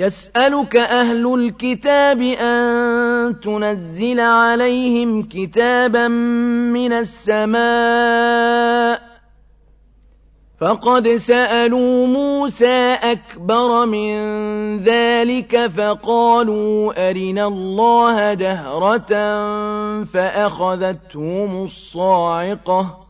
يسألك أهل الكتاب أن تنزل عليهم كتابا من السماء. فقد سألوا موسى أكبر من ذلك فقالوا أرنا الله جهرة فأخذتهم الصاعقة.